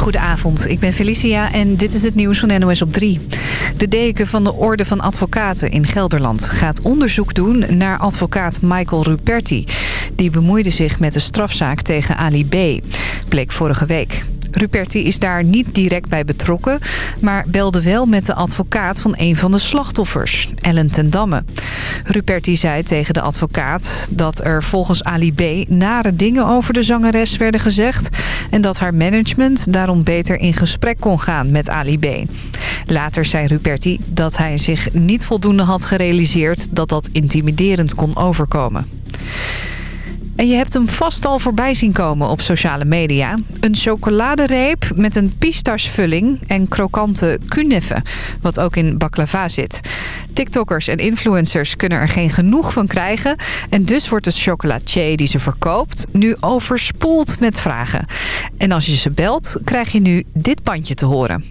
Goedenavond, ik ben Felicia en dit is het nieuws van NOS op 3. De deken van de Orde van Advocaten in Gelderland gaat onderzoek doen naar advocaat Michael Ruperti. Die bemoeide zich met de strafzaak tegen Ali B. Bleek vorige week. Ruperti is daar niet direct bij betrokken... maar belde wel met de advocaat van een van de slachtoffers, Ellen ten Damme. Ruperti zei tegen de advocaat dat er volgens Ali B. nare dingen over de zangeres werden gezegd... en dat haar management daarom beter in gesprek kon gaan met Ali B. Later zei Ruperti dat hij zich niet voldoende had gerealiseerd... dat dat intimiderend kon overkomen. En je hebt hem vast al voorbij zien komen op sociale media. Een chocoladereep met een pistachevulling en krokante kuneffen, wat ook in baklava zit. TikTokkers en influencers kunnen er geen genoeg van krijgen. En dus wordt de chocolatier die ze verkoopt nu overspoeld met vragen. En als je ze belt, krijg je nu dit bandje te horen.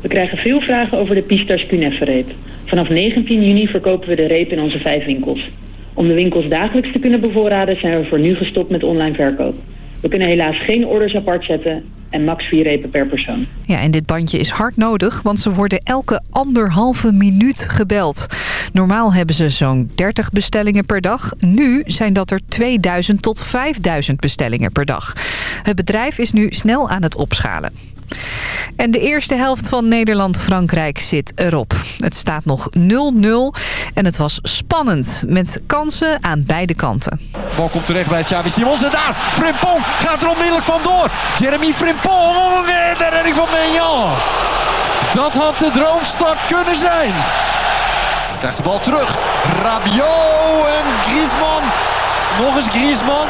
We krijgen veel vragen over de pistache kuneffen Vanaf 19 juni verkopen we de reep in onze vijf winkels. Om de winkels dagelijks te kunnen bevoorraden zijn we voor nu gestopt met online verkoop. We kunnen helaas geen orders apart zetten en max vier repen per persoon. Ja, en dit bandje is hard nodig, want ze worden elke anderhalve minuut gebeld. Normaal hebben ze zo'n 30 bestellingen per dag. Nu zijn dat er 2000 tot 5000 bestellingen per dag. Het bedrijf is nu snel aan het opschalen. En de eerste helft van Nederland-Frankrijk zit erop. Het staat nog 0-0 en het was spannend met kansen aan beide kanten. Bal komt terecht bij Xavi Simons en daar Frimpong gaat er onmiddellijk vandoor. Jeremy Frimpong, de redding van Meignan. Dat had de droomstart kunnen zijn. Krijgt de bal terug. Rabiot en Griezmann. Nog eens Griezmann.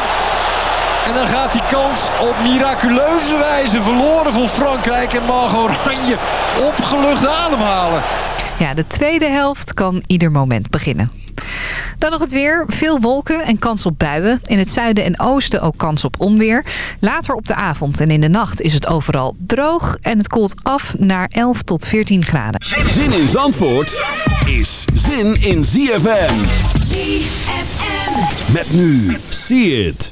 En dan gaat die kans op miraculeuze wijze verloren voor Frankrijk. En mag Oranje opgelucht ademhalen. Ja, de tweede helft kan ieder moment beginnen. Dan nog het weer. Veel wolken en kans op buien. In het zuiden en oosten ook kans op onweer. Later op de avond en in de nacht is het overal droog. En het koelt af naar 11 tot 14 graden. Zin in Zandvoort is zin in ZFM. ZFM. Met nu. See it.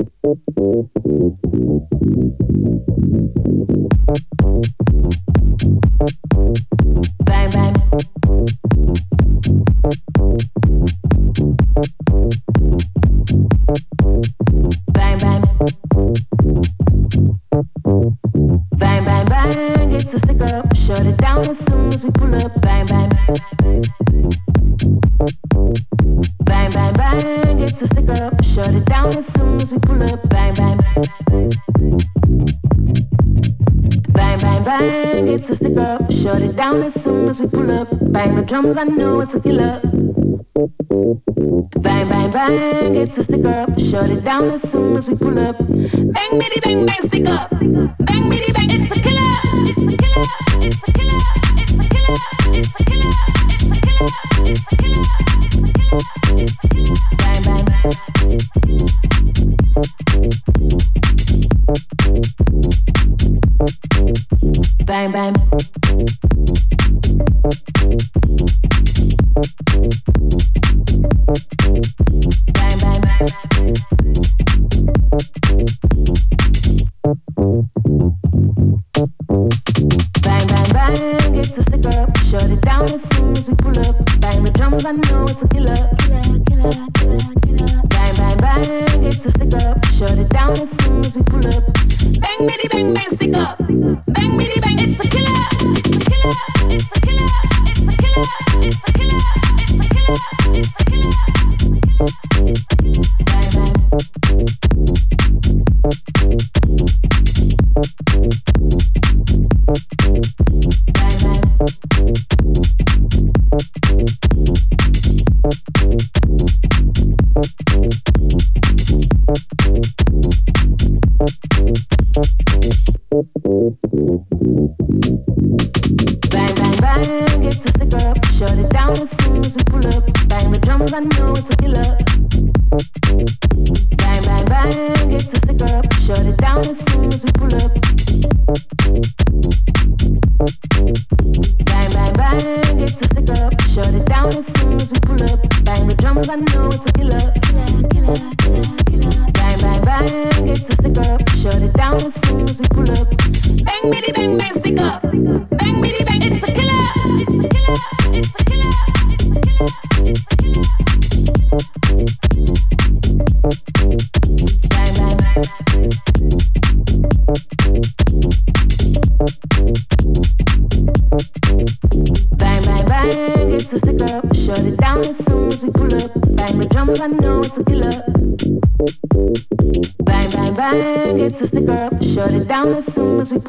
Bang, bang. Bang, bang. Bang, bang, bang. It's a stick up. Shut it down as soon as we pull up. Bang, bang. Bang, up. Shut it down as soon as we pull up. Bang, bang. Bang, bang, bang. It's a stick up. Shut it down as soon as we pull up. Bang the drums. I know it's a killer. Bang, bang, bang, it's a stick up. Shut it down as soon as we pull up. Bang, bitty, bang, bang, stick up. Bang, bitty, bang, it's a killer. It's a killer. It's a killer. It's a killer. It's a killer. It's a killer. It's a killer. It's a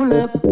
pull up.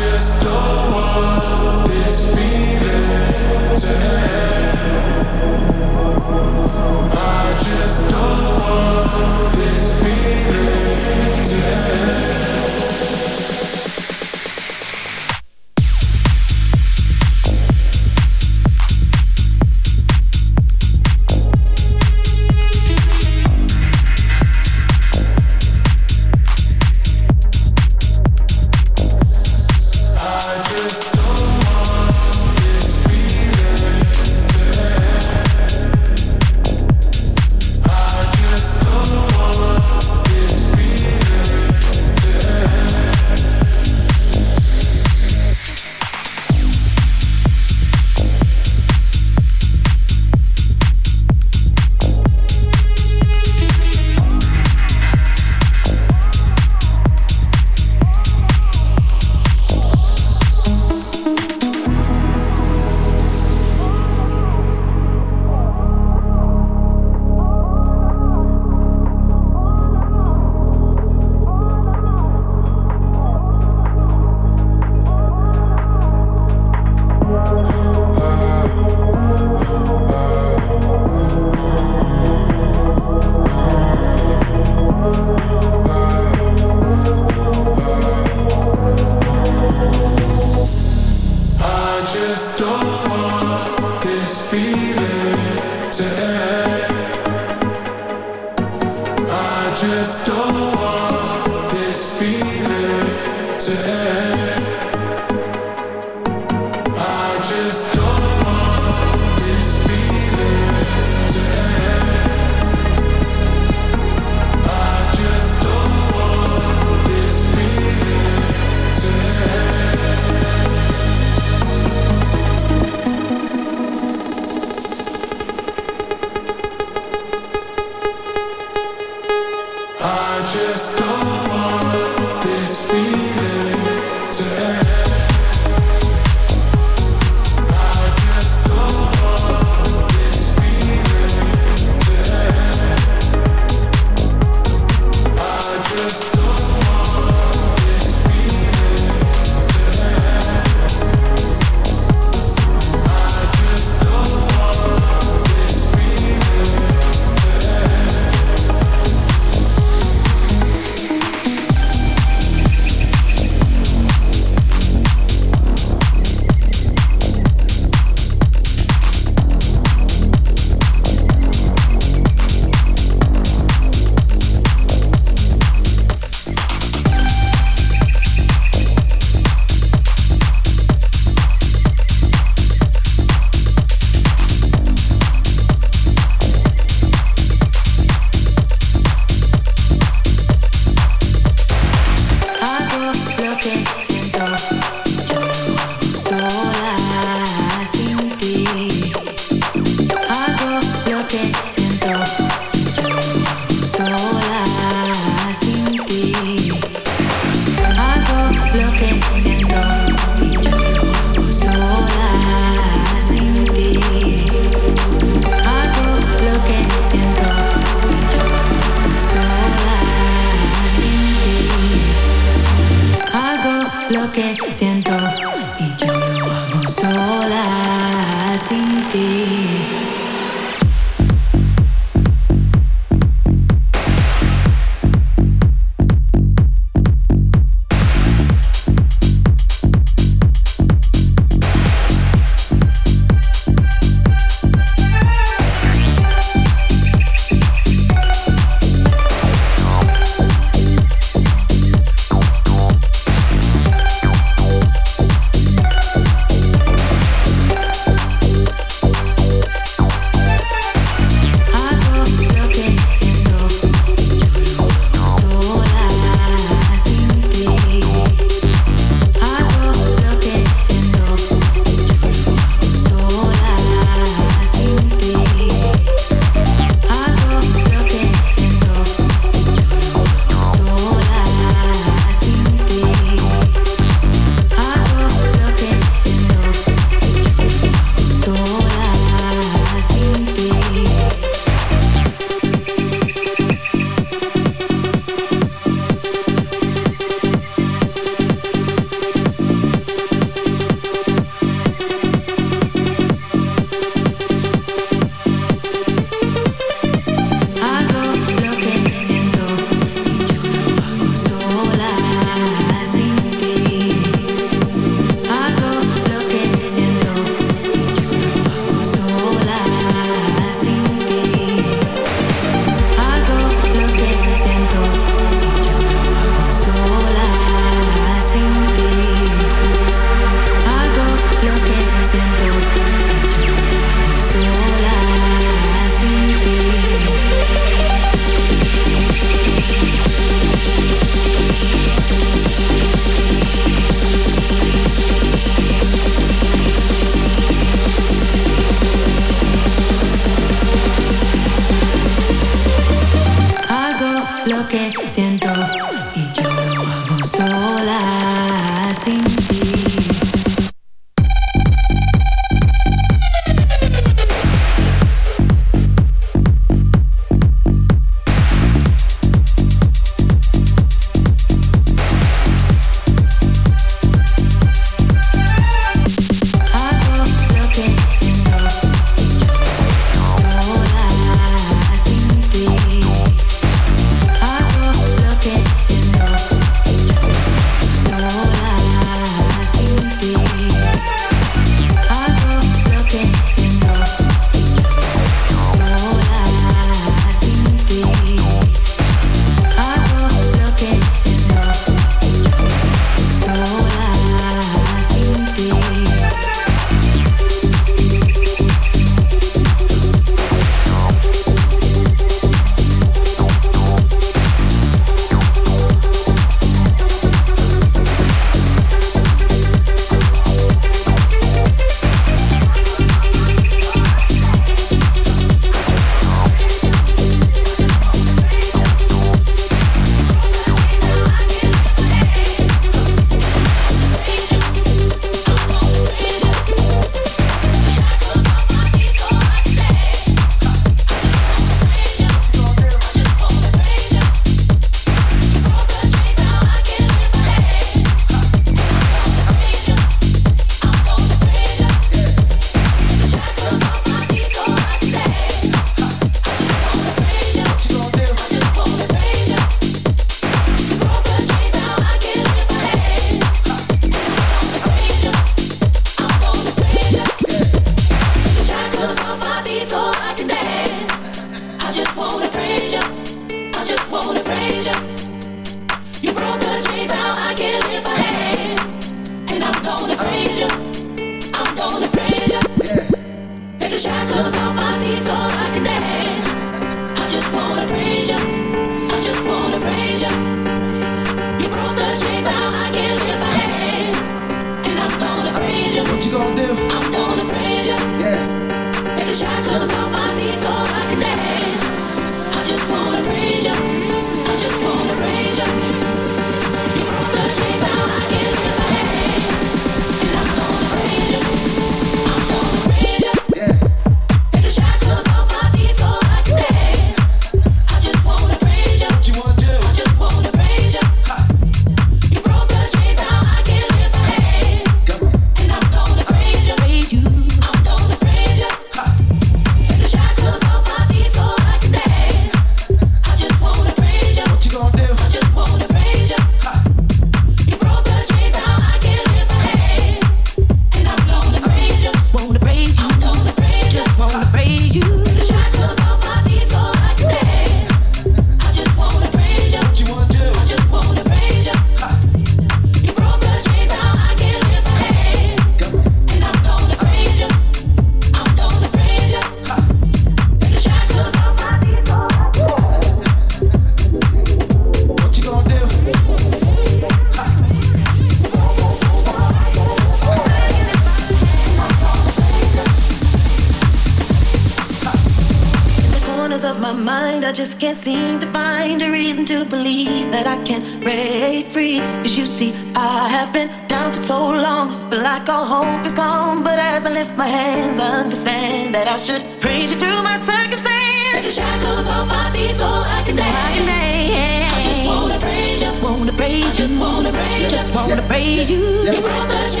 Yeah.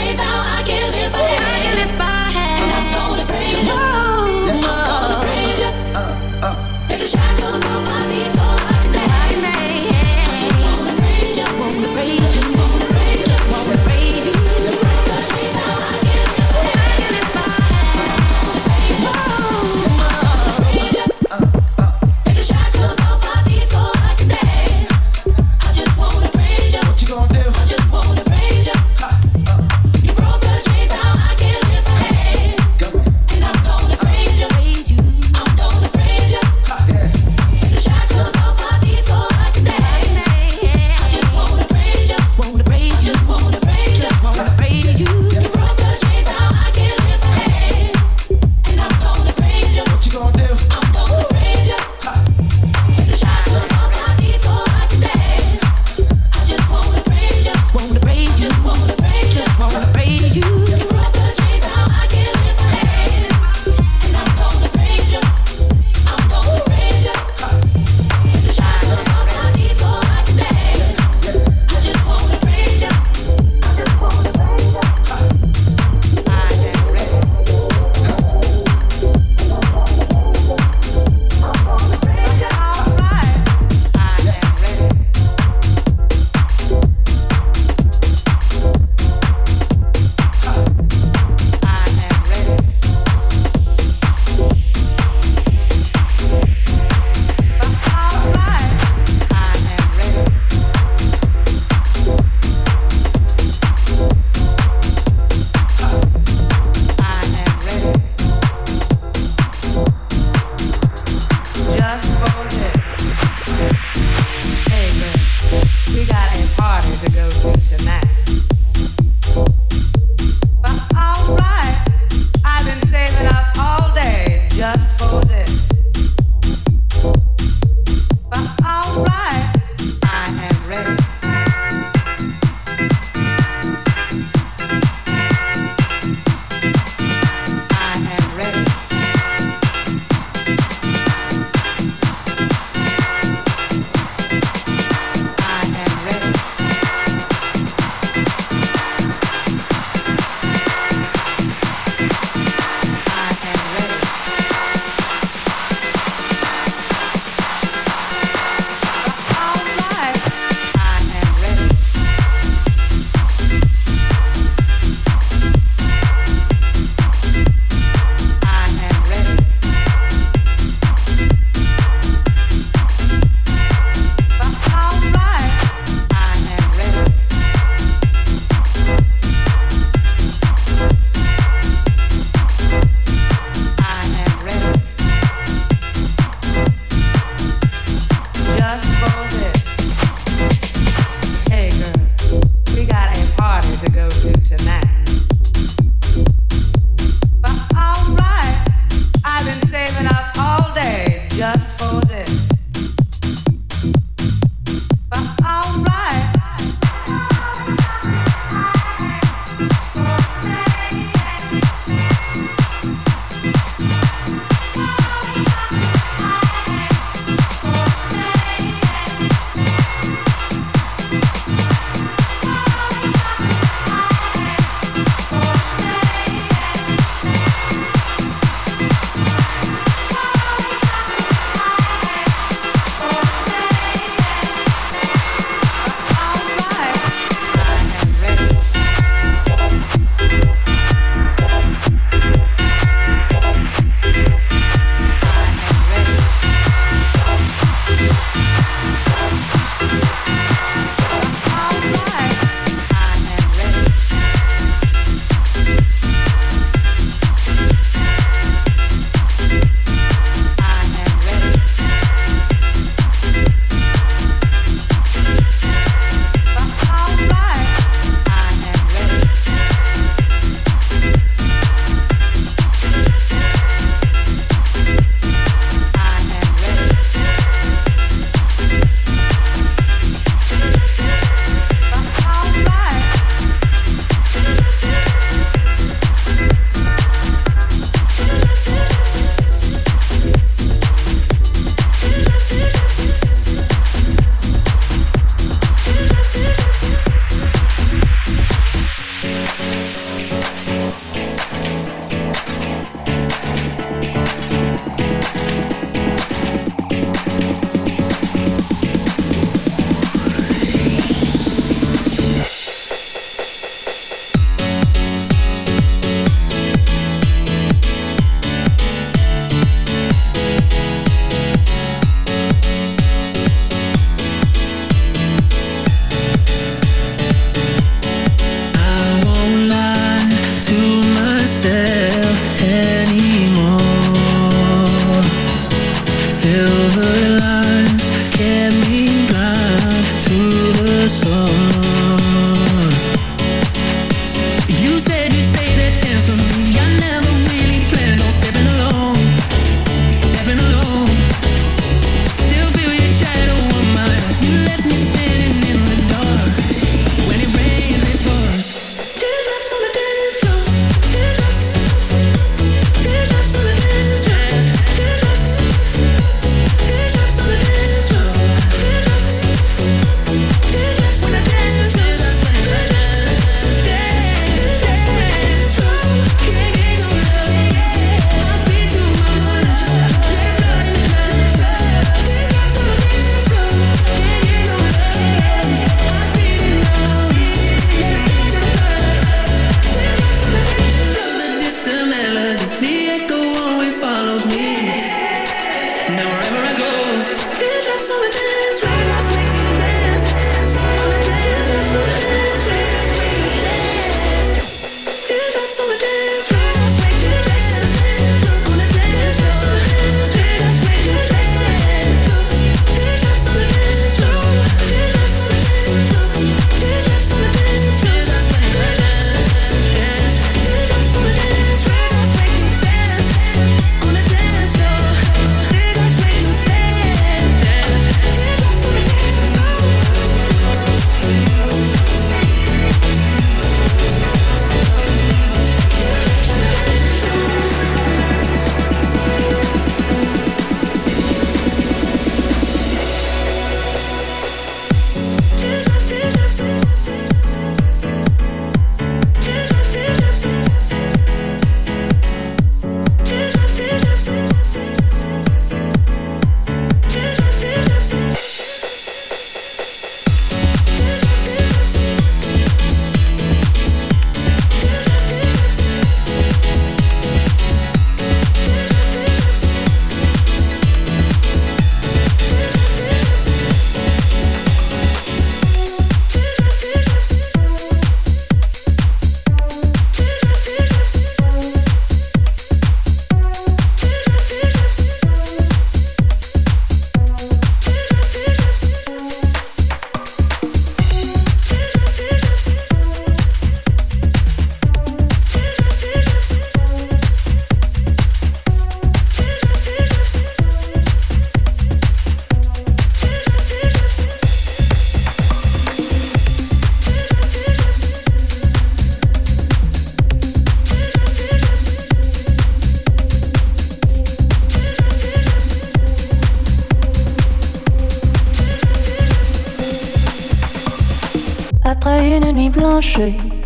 silver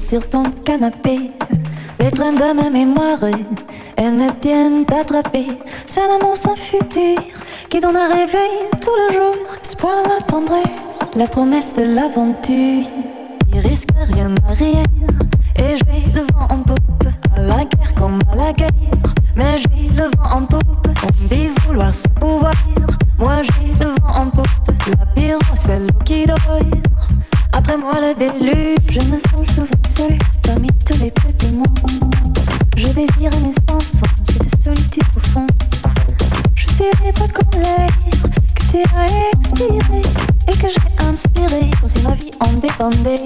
sur ton canapé. Les trains de ma mémoire, elles me tiennent attrapée. C'est un amour sans futur qui donne un réveil tout le jour. Espoir, la tendresse, la promesse de l'aventure. Il risque rien à rien et je vais le vent en poupe. À la guerre comme à la guerre, mais j'ai le vent en poupe. On dit vouloir se pouvoir, moi j'ai le vent en poupe. La pire, celle qui dort. Après moi le déluge, je me sens souvent seule parmi tous les petits mondes. Je désire espace sans cette solitude au fond. Je suis pas comme l'air que tu as expiré et que j'ai inspiré. Aussi ma vie en dépendait.